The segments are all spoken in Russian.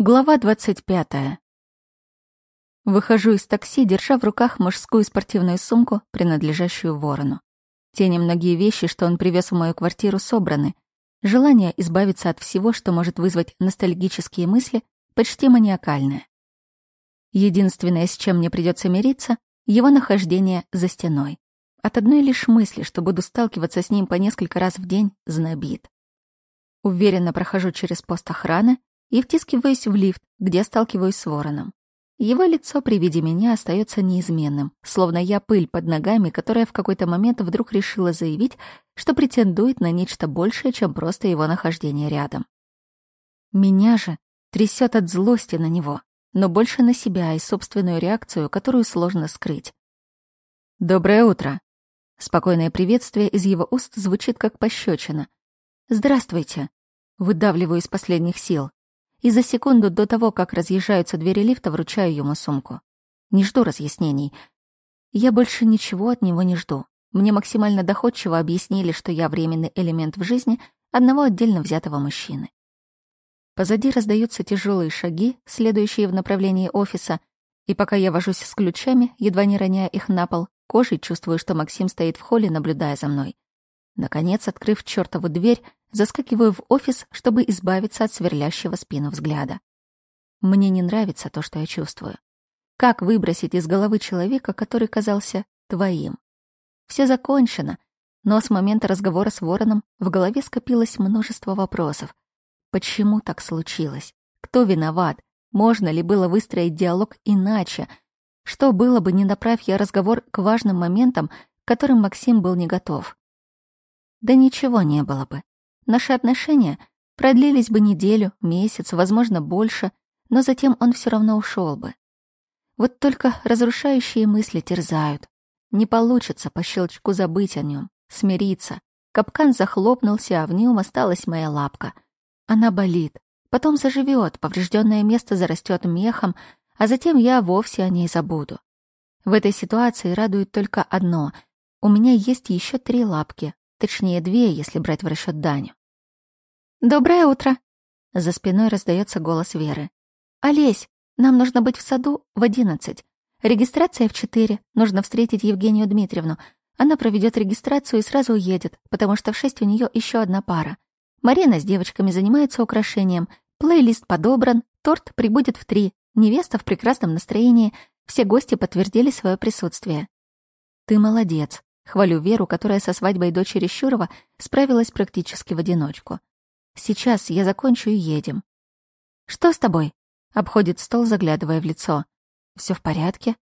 Глава 25. Выхожу из такси, держа в руках мужскую спортивную сумку, принадлежащую ворону. Те немногие вещи, что он привез в мою квартиру, собраны. Желание избавиться от всего, что может вызвать ностальгические мысли, почти маниакальное. Единственное, с чем мне придется мириться, его нахождение за стеной. От одной лишь мысли, что буду сталкиваться с ним по несколько раз в день, знобит. Уверенно прохожу через пост охраны, и втискиваюсь в лифт, где сталкиваюсь с вороном. Его лицо при виде меня остается неизменным, словно я пыль под ногами, которая в какой-то момент вдруг решила заявить, что претендует на нечто большее, чем просто его нахождение рядом. Меня же трясет от злости на него, но больше на себя и собственную реакцию, которую сложно скрыть. «Доброе утро!» Спокойное приветствие из его уст звучит как пощечина. «Здравствуйте!» Выдавливаю из последних сил и за секунду до того, как разъезжаются двери лифта, вручаю ему сумку. Не жду разъяснений. Я больше ничего от него не жду. Мне максимально доходчиво объяснили, что я временный элемент в жизни одного отдельно взятого мужчины. Позади раздаются тяжелые шаги, следующие в направлении офиса, и пока я вожусь с ключами, едва не роняя их на пол, кожей чувствую, что Максим стоит в холле, наблюдая за мной. Наконец, открыв чертову дверь, заскакиваю в офис, чтобы избавиться от сверлящего спину взгляда. Мне не нравится то, что я чувствую. Как выбросить из головы человека, который казался твоим? Все закончено, но с момента разговора с Вороном в голове скопилось множество вопросов. Почему так случилось? Кто виноват? Можно ли было выстроить диалог иначе? Что было бы, не направь я разговор к важным моментам, к которым Максим был не готов? Да ничего не было бы. Наши отношения продлились бы неделю, месяц, возможно, больше, но затем он все равно ушел бы. Вот только разрушающие мысли терзают. Не получится по щелчку забыть о нем, смириться. Капкан захлопнулся, а в нем осталась моя лапка. Она болит, потом заживет, поврежденное место зарастет мехом, а затем я вовсе о ней забуду. В этой ситуации радует только одно — у меня есть еще три лапки, Точнее, две, если брать в расчет Даню. «Доброе утро!» За спиной раздается голос Веры. «Олесь, нам нужно быть в саду в одиннадцать. Регистрация в четыре. Нужно встретить Евгению Дмитриевну. Она проведет регистрацию и сразу уедет, потому что в шесть у нее еще одна пара. Марина с девочками занимается украшением. Плейлист подобран, торт прибудет в три. Невеста в прекрасном настроении. Все гости подтвердили свое присутствие. Ты молодец. Хвалю Веру, которая со свадьбой дочери Щурова справилась практически в одиночку. Сейчас я закончу и едем. Что с тобой? Обходит стол, заглядывая в лицо. Все в порядке?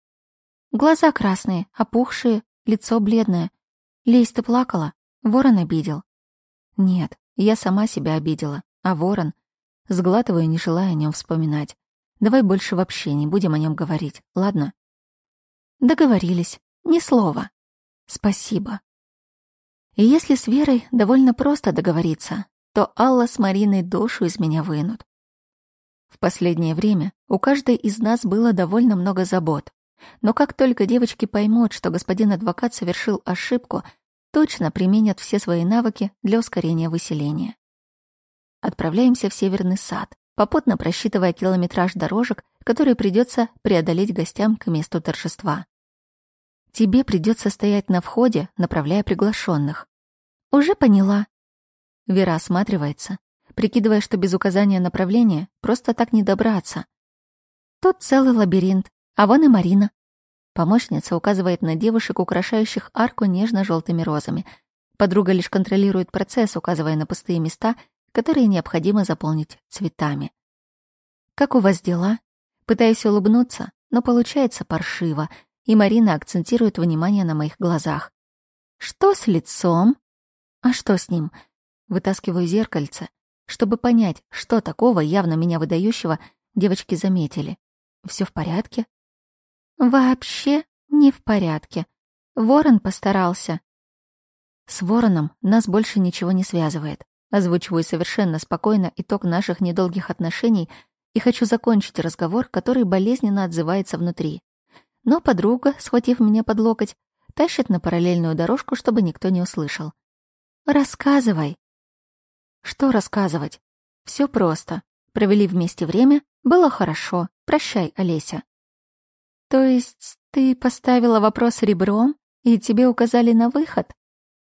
Глаза красные, опухшие, лицо бледное. Лесь, ты плакала? Ворон обидел. Нет, я сама себя обидела, а ворон... Сглатываю, не желая о нем вспоминать. Давай больше вообще не будем о нем говорить, ладно? Договорились. Ни слова. Спасибо. И если с Верой довольно просто договориться, то Алла с Мариной душу из меня вынут. В последнее время у каждой из нас было довольно много забот. Но как только девочки поймут, что господин адвокат совершил ошибку, точно применят все свои навыки для ускорения выселения. Отправляемся в Северный сад, попутно просчитывая километраж дорожек, которые придется преодолеть гостям к месту торжества. Тебе придется стоять на входе, направляя приглашенных. Уже поняла. Вера осматривается, прикидывая, что без указания направления просто так не добраться. Тут целый лабиринт, а вон и Марина. Помощница указывает на девушек, украшающих арку нежно-желтыми розами. Подруга лишь контролирует процесс, указывая на пустые места, которые необходимо заполнить цветами. «Как у вас дела?» Пытаюсь улыбнуться, но получается паршиво — и Марина акцентирует внимание на моих глазах. «Что с лицом?» «А что с ним?» Вытаскиваю зеркальце, чтобы понять, что такого явно меня выдающего девочки заметили. Все в порядке?» «Вообще не в порядке. Ворон постарался». «С Вороном нас больше ничего не связывает. Озвучиваю совершенно спокойно итог наших недолгих отношений и хочу закончить разговор, который болезненно отзывается внутри но подруга, схватив меня под локоть, тащит на параллельную дорожку, чтобы никто не услышал. «Рассказывай». «Что рассказывать?» Все просто. Провели вместе время, Было хорошо. Прощай, Олеся. То есть ты поставила вопрос ребром, и тебе указали на выход?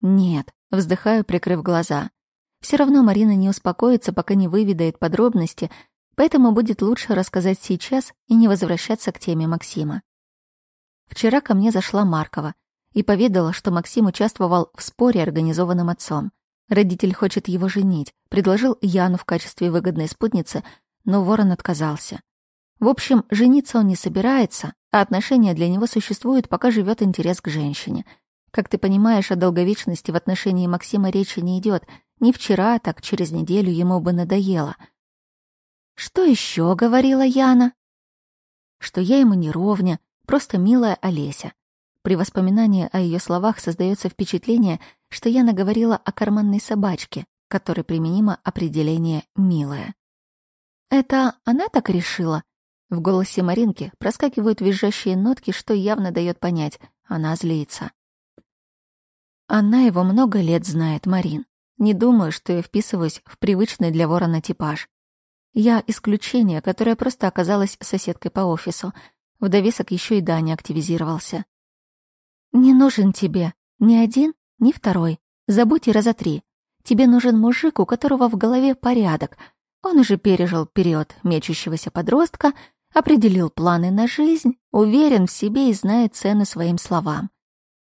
Нет, вздыхаю, прикрыв глаза. Все равно Марина не успокоится, пока не выведает подробности, поэтому будет лучше рассказать сейчас и не возвращаться к теме Максима. Вчера ко мне зашла Маркова и поведала, что Максим участвовал в споре, организованном отцом. Родитель хочет его женить, предложил Яну в качестве выгодной спутницы, но Ворон отказался. В общем, жениться он не собирается, а отношения для него существуют, пока живет интерес к женщине. Как ты понимаешь, о долговечности в отношении Максима речи не идет — не вчера, так через неделю ему бы надоело. Что еще говорила Яна? Что я ему не ровня, просто милая Олеся. При воспоминании о ее словах создается впечатление, что Яна говорила о карманной собачке, которой применимо определение «милая». «Это она так решила?» В голосе Маринки проскакивают визжащие нотки, что явно дает понять, она злится. Она его много лет знает, Марин. Не думаю, что я вписываюсь в привычный для ворона типаж. Я исключение, которое просто оказалось соседкой по офису. В довесок еще и Даня активизировался. «Не нужен тебе ни один, ни второй. Забудь и раза три. Тебе нужен мужик, у которого в голове порядок. Он уже пережил период мечущегося подростка, определил планы на жизнь, уверен в себе и знает цену своим словам.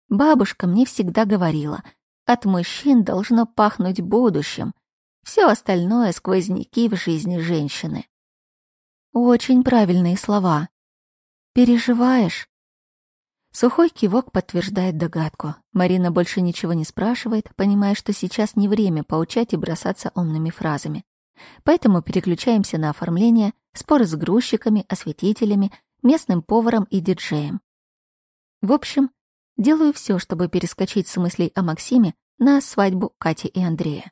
Бабушка мне всегда говорила — от мужчин должно пахнуть будущим. Все остальное — сквозняки в жизни женщины. Очень правильные слова. Переживаешь? Сухой кивок подтверждает догадку. Марина больше ничего не спрашивает, понимая, что сейчас не время поучать и бросаться умными фразами. Поэтому переключаемся на оформление, споры с грузчиками, осветителями, местным поваром и диджеем. В общем, Делаю все, чтобы перескочить с мыслей о Максиме на свадьбу Кати и Андрея.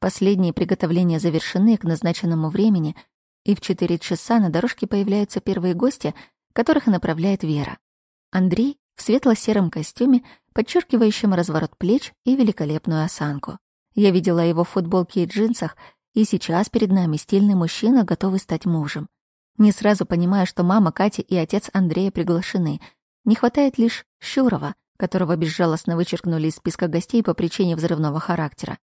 Последние приготовления завершены к назначенному времени, и в 4 часа на дорожке появляются первые гости, которых направляет Вера. Андрей в светло-сером костюме, подчеркивающем разворот плеч и великолепную осанку. Я видела его в футболке и джинсах, и сейчас перед нами стильный мужчина, готовый стать мужем. Не сразу понимаю, что мама Кати и отец Андрея приглашены — не хватает лишь Щурова, которого безжалостно вычеркнули из списка гостей по причине взрывного характера.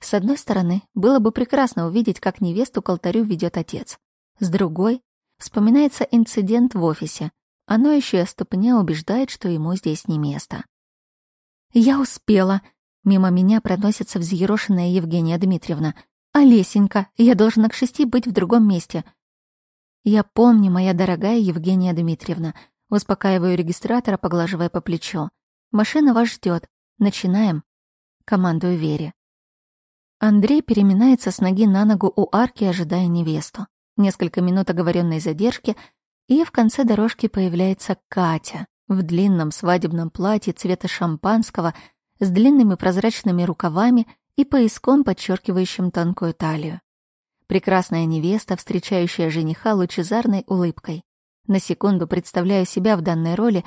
С одной стороны, было бы прекрасно увидеть, как невесту к алтарю ведет отец. С другой, вспоминается инцидент в офисе. Оно еще и ступня убеждает, что ему здесь не место. «Я успела!» Мимо меня проносится взъерошенная Евгения Дмитриевна. «Олесенька, я должна к шести быть в другом месте». «Я помню, моя дорогая Евгения Дмитриевна», Успокаиваю регистратора, поглаживая по плечу. «Машина вас ждет. Начинаем». Командую Вере. Андрей переминается с ноги на ногу у арки, ожидая невесту. Несколько минут оговоренной задержки, и в конце дорожки появляется Катя в длинном свадебном платье цвета шампанского с длинными прозрачными рукавами и пояском, подчеркивающим тонкую талию. Прекрасная невеста, встречающая жениха лучезарной улыбкой. На секунду представляю себя в данной роли,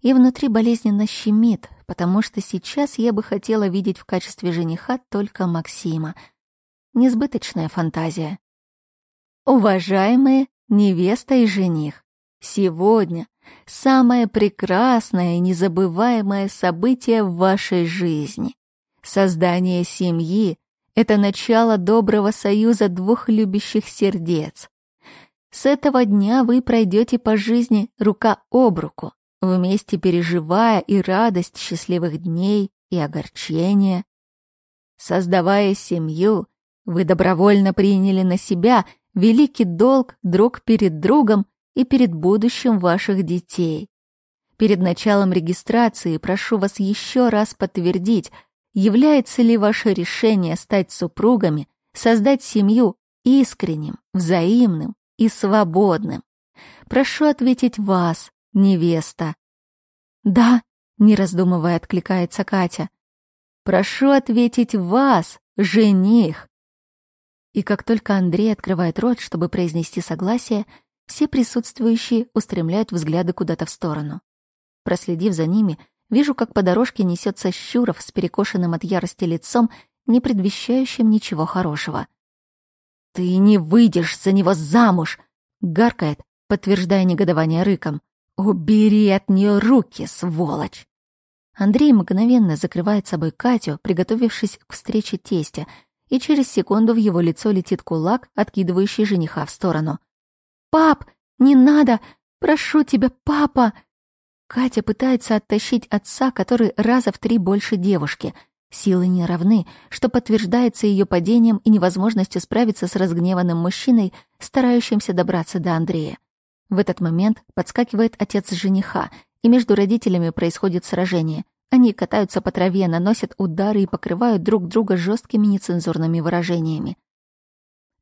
и внутри болезненно щемит, потому что сейчас я бы хотела видеть в качестве жениха только Максима. Несбыточная фантазия. Уважаемые невеста и жених, сегодня самое прекрасное и незабываемое событие в вашей жизни. Создание семьи — это начало доброго союза двух любящих сердец. С этого дня вы пройдете по жизни рука об руку, вместе переживая и радость счастливых дней, и огорчения. Создавая семью, вы добровольно приняли на себя великий долг друг перед другом и перед будущим ваших детей. Перед началом регистрации прошу вас еще раз подтвердить, является ли ваше решение стать супругами, создать семью искренним, взаимным, и свободным. Прошу ответить вас, невеста. Да, не раздумывая, откликается Катя. Прошу ответить вас, жених. И как только Андрей открывает рот, чтобы произнести согласие, все присутствующие устремляют взгляды куда-то в сторону. Проследив за ними, вижу, как по дорожке несется Щуров с перекошенным от ярости лицом, не предвещающим ничего хорошего. «Ты не выйдешь за него замуж!» Гаркает, подтверждая негодование рыком. «Убери от нее руки, сволочь!» Андрей мгновенно закрывает собой Катю, приготовившись к встрече тестя, и через секунду в его лицо летит кулак, откидывающий жениха в сторону. «Пап, не надо! Прошу тебя, папа!» Катя пытается оттащить отца, который раза в три больше девушки. Силы не равны, что подтверждается ее падением и невозможностью справиться с разгневанным мужчиной, старающимся добраться до Андрея. В этот момент подскакивает отец жениха, и между родителями происходит сражение. Они катаются по траве, наносят удары и покрывают друг друга жесткими нецензурными выражениями.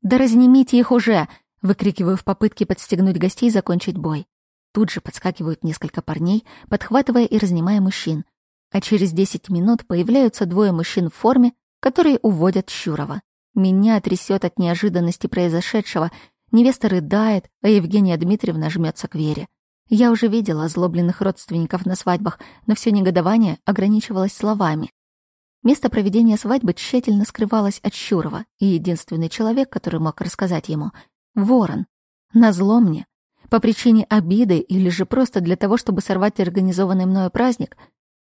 «Да разнимите их уже!» — выкрикиваю в попытке подстегнуть гостей закончить бой. Тут же подскакивают несколько парней, подхватывая и разнимая мужчин. А через 10 минут появляются двое мужчин в форме, которые уводят Щурова. Меня трясет от неожиданности произошедшего. Невеста рыдает, а Евгения Дмитриевна жмется к Вере. Я уже видела озлобленных родственников на свадьбах, но все негодование ограничивалось словами. Место проведения свадьбы тщательно скрывалось от Щурова, и единственный человек, который мог рассказать ему — Ворон. Назло мне. По причине обиды или же просто для того, чтобы сорвать организованный мною праздник,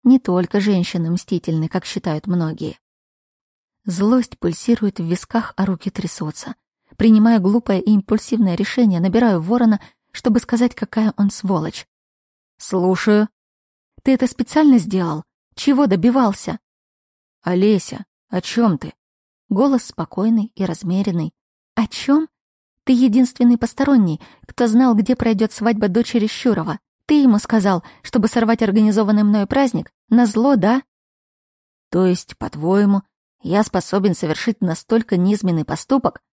не только женщины мстительны, как считают многие. Злость пульсирует в висках, а руки трясутся. Принимая глупое и импульсивное решение, набираю ворона — чтобы сказать, какая он сволочь. «Слушаю». «Ты это специально сделал? Чего добивался?» «Олеся, о чем ты?» Голос спокойный и размеренный. «О чем? Ты единственный посторонний, кто знал, где пройдет свадьба дочери Щурова. Ты ему сказал, чтобы сорвать организованный мною праздник? На зло, да?» «То есть, по-твоему, я способен совершить настолько низменный поступок?»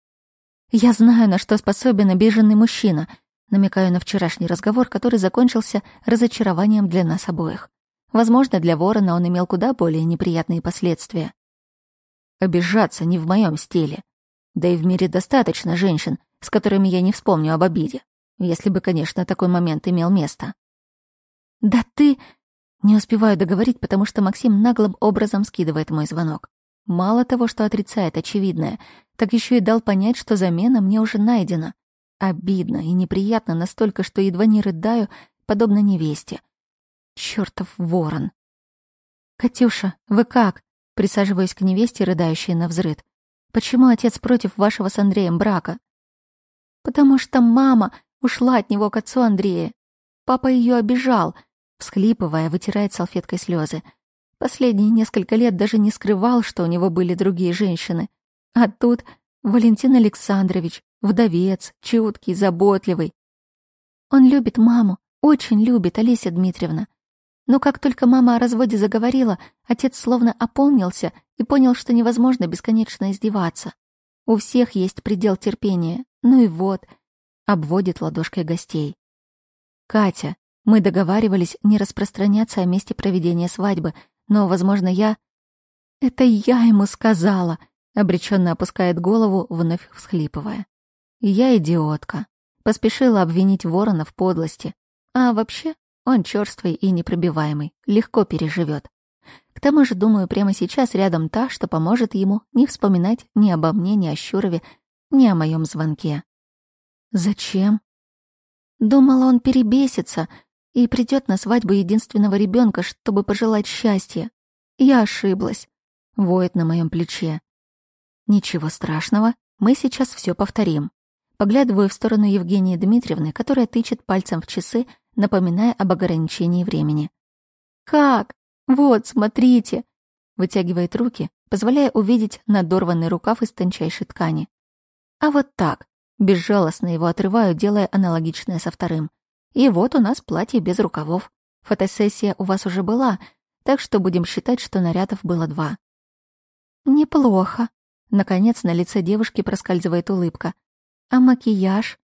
«Я знаю, на что способен обиженный мужчина», намекаю на вчерашний разговор, который закончился разочарованием для нас обоих. Возможно, для ворона он имел куда более неприятные последствия. Обижаться не в моем стиле. Да и в мире достаточно женщин, с которыми я не вспомню об обиде. Если бы, конечно, такой момент имел место. «Да ты...» Не успеваю договорить, потому что Максим наглым образом скидывает мой звонок. Мало того, что отрицает очевидное, так еще и дал понять, что замена мне уже найдена. Обидно и неприятно настолько, что едва не рыдаю, подобно невесте. Чёртов ворон. «Катюша, вы как?» Присаживаясь к невесте, рыдающей на взрыд. «Почему отец против вашего с Андреем брака?» «Потому что мама ушла от него к отцу Андрея. Папа ее обижал», всхлипывая, вытирает салфеткой слезы. Последние несколько лет даже не скрывал, что у него были другие женщины. А тут Валентин Александрович, Вдовец, чуткий, заботливый. Он любит маму, очень любит, Олеся Дмитриевна. Но как только мама о разводе заговорила, отец словно опомнился и понял, что невозможно бесконечно издеваться. У всех есть предел терпения. Ну и вот, обводит ладошкой гостей. Катя, мы договаривались не распространяться о месте проведения свадьбы, но, возможно, я... Это я ему сказала, обреченно опускает голову, вновь всхлипывая. Я идиотка. Поспешила обвинить ворона в подлости. А вообще, он чёрствый и непробиваемый, легко переживет. К тому же, думаю, прямо сейчас рядом та, что поможет ему не вспоминать ни обо мне, ни о Щурове, ни о моем звонке. Зачем? Думала, он перебесится и придет на свадьбу единственного ребенка, чтобы пожелать счастья. Я ошиблась. Воет на моем плече. Ничего страшного, мы сейчас все повторим. Поглядываю в сторону Евгении Дмитриевны, которая тычет пальцем в часы, напоминая об ограничении времени. «Как? Вот, смотрите!» Вытягивает руки, позволяя увидеть надорванный рукав из тончайшей ткани. А вот так, безжалостно его отрываю, делая аналогичное со вторым. И вот у нас платье без рукавов. Фотосессия у вас уже была, так что будем считать, что нарядов было два. Неплохо. Наконец на лице девушки проскальзывает улыбка. А макияж?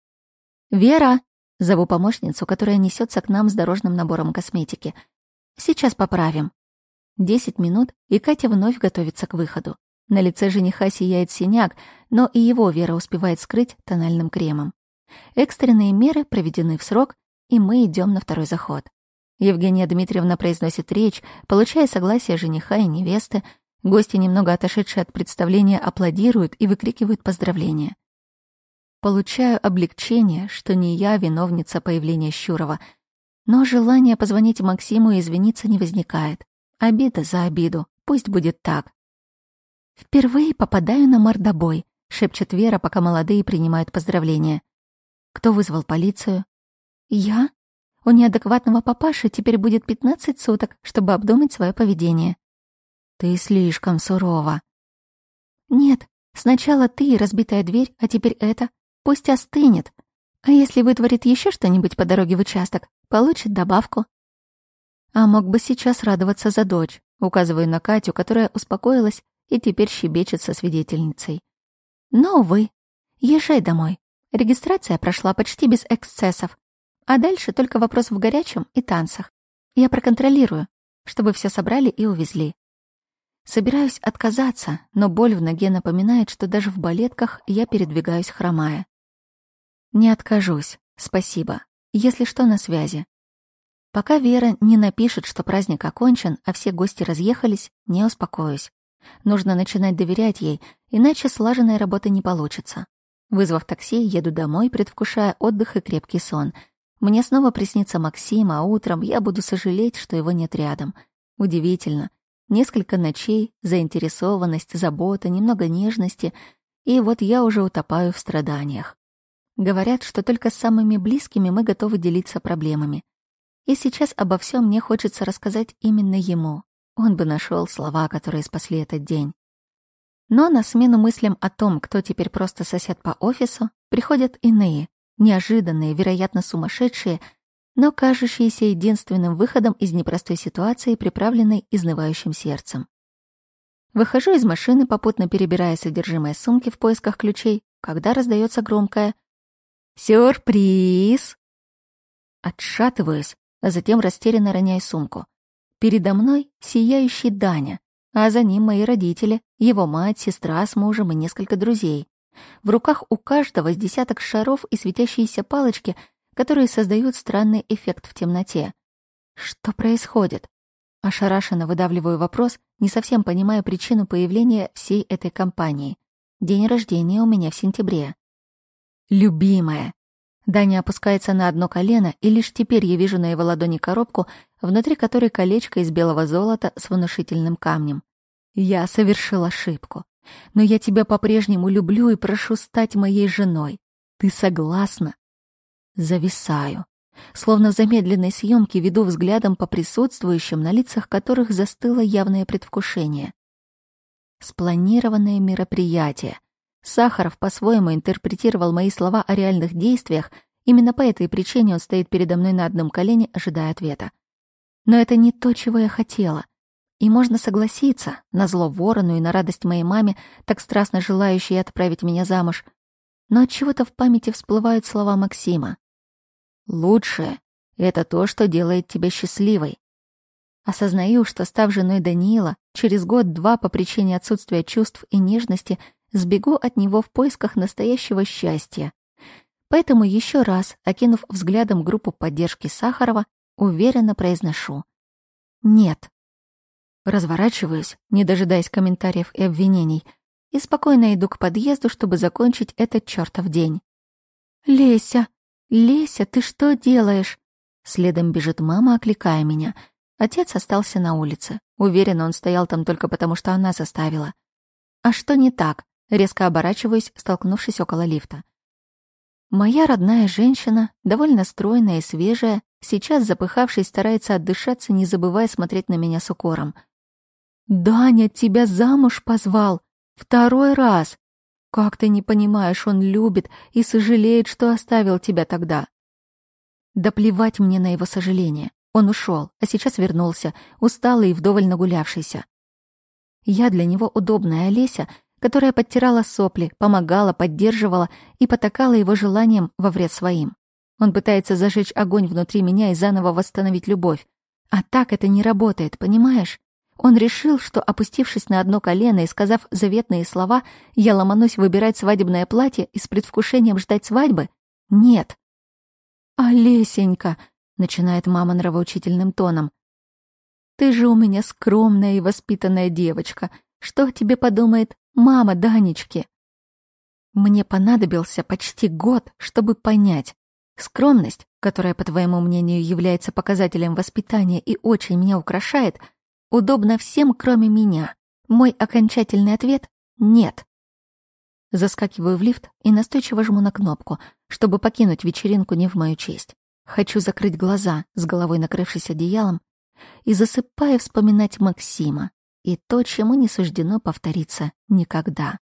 Вера! Зову помощницу, которая несется к нам с дорожным набором косметики. Сейчас поправим. Десять минут, и Катя вновь готовится к выходу. На лице жениха сияет синяк, но и его Вера успевает скрыть тональным кремом. Экстренные меры проведены в срок, и мы идем на второй заход. Евгения Дмитриевна произносит речь, получая согласие жениха и невесты. Гости, немного отошедшие от представления, аплодируют и выкрикивают поздравления. Получаю облегчение, что не я виновница появления Щурова, но желание позвонить Максиму и извиниться не возникает. Обида за обиду, пусть будет так. «Впервые попадаю на мордобой», — шепчет Вера, пока молодые принимают поздравления. «Кто вызвал полицию?» «Я?» У неадекватного папаши теперь будет 15 суток, чтобы обдумать свое поведение. Ты слишком сурова. Нет, сначала ты, разбитая дверь, а теперь это. Пусть остынет. А если вытворит еще что-нибудь по дороге в участок, получит добавку. А мог бы сейчас радоваться за дочь, указываю на Катю, которая успокоилась и теперь щебечет со свидетельницей. Но, увы, езжай домой. Регистрация прошла почти без эксцессов. А дальше только вопрос в горячем и танцах. Я проконтролирую, чтобы все собрали и увезли. Собираюсь отказаться, но боль в ноге напоминает, что даже в балетках я передвигаюсь хромая. Не откажусь, спасибо. Если что, на связи. Пока Вера не напишет, что праздник окончен, а все гости разъехались, не успокоюсь. Нужно начинать доверять ей, иначе слаженной работы не получится. Вызвав такси, еду домой, предвкушая отдых и крепкий сон — мне снова приснится Максим, а утром я буду сожалеть, что его нет рядом. Удивительно. Несколько ночей, заинтересованность, забота, немного нежности, и вот я уже утопаю в страданиях. Говорят, что только с самыми близкими мы готовы делиться проблемами. И сейчас обо всем мне хочется рассказать именно ему. Он бы нашел слова, которые спасли этот день. Но на смену мыслям о том, кто теперь просто сосед по офису, приходят иные, неожиданные, вероятно, сумасшедшие, но кажущиеся единственным выходом из непростой ситуации, приправленной изнывающим сердцем. Выхожу из машины, попутно перебирая содержимое сумки в поисках ключей, когда раздается громкое «Сюрприз!». Отшатываюсь, а затем растерянно роняю сумку. Передо мной сияющий Даня, а за ним мои родители, его мать, сестра с мужем и несколько друзей. В руках у каждого с десяток шаров и светящиеся палочки, которые создают странный эффект в темноте. Что происходит? Ошарашенно выдавливаю вопрос, не совсем понимая причину появления всей этой компании. День рождения у меня в сентябре. Любимая. Даня опускается на одно колено, и лишь теперь я вижу на его ладони коробку, внутри которой колечко из белого золота с внушительным камнем. Я совершил ошибку. Но я тебя по-прежнему люблю и прошу стать моей женой. Ты согласна?» Зависаю. Словно в замедленной съемке веду взглядом по присутствующим, на лицах которых застыло явное предвкушение. Спланированное мероприятие. Сахаров по-своему интерпретировал мои слова о реальных действиях, именно по этой причине он стоит передо мной на одном колене, ожидая ответа. Но это не то, чего я хотела. И можно согласиться, на зло ворону и на радость моей маме, так страстно желающей отправить меня замуж. Но от чего то в памяти всплывают слова Максима. «Лучшее — это то, что делает тебя счастливой». Осознаю, что, став женой Даниила, через год-два по причине отсутствия чувств и нежности сбегу от него в поисках настоящего счастья. Поэтому еще раз, окинув взглядом группу поддержки Сахарова, уверенно произношу «Нет». Разворачиваюсь, не дожидаясь комментариев и обвинений, и спокойно иду к подъезду, чтобы закончить этот чертов день. «Леся! Леся, ты что делаешь?» Следом бежит мама, окликая меня. Отец остался на улице. Уверен, он стоял там только потому, что она заставила. «А что не так?» Резко оборачиваюсь, столкнувшись около лифта. Моя родная женщина, довольно стройная и свежая, сейчас, запыхавшись, старается отдышаться, не забывая смотреть на меня с укором — «Даня тебя замуж позвал! Второй раз! Как ты не понимаешь, он любит и сожалеет, что оставил тебя тогда!» Да плевать мне на его сожаление. Он ушел, а сейчас вернулся, усталый и вдоволь нагулявшийся. Я для него удобная Олеся, которая подтирала сопли, помогала, поддерживала и потакала его желанием во вред своим. Он пытается зажечь огонь внутри меня и заново восстановить любовь. А так это не работает, понимаешь? Он решил, что, опустившись на одно колено и сказав заветные слова, я ломанусь выбирать свадебное платье и с предвкушением ждать свадьбы? Нет. «Олесенька», — начинает мама нравоучительным тоном, «ты же у меня скромная и воспитанная девочка. Что тебе подумает мама Данечки?» Мне понадобился почти год, чтобы понять. Скромность, которая, по твоему мнению, является показателем воспитания и очень меня украшает, удобна всем, кроме меня. Мой окончательный ответ — нет. Заскакиваю в лифт и настойчиво жму на кнопку, чтобы покинуть вечеринку не в мою честь. Хочу закрыть глаза, с головой накрывшись одеялом, и засыпая вспоминать Максима и то, чему не суждено повториться никогда.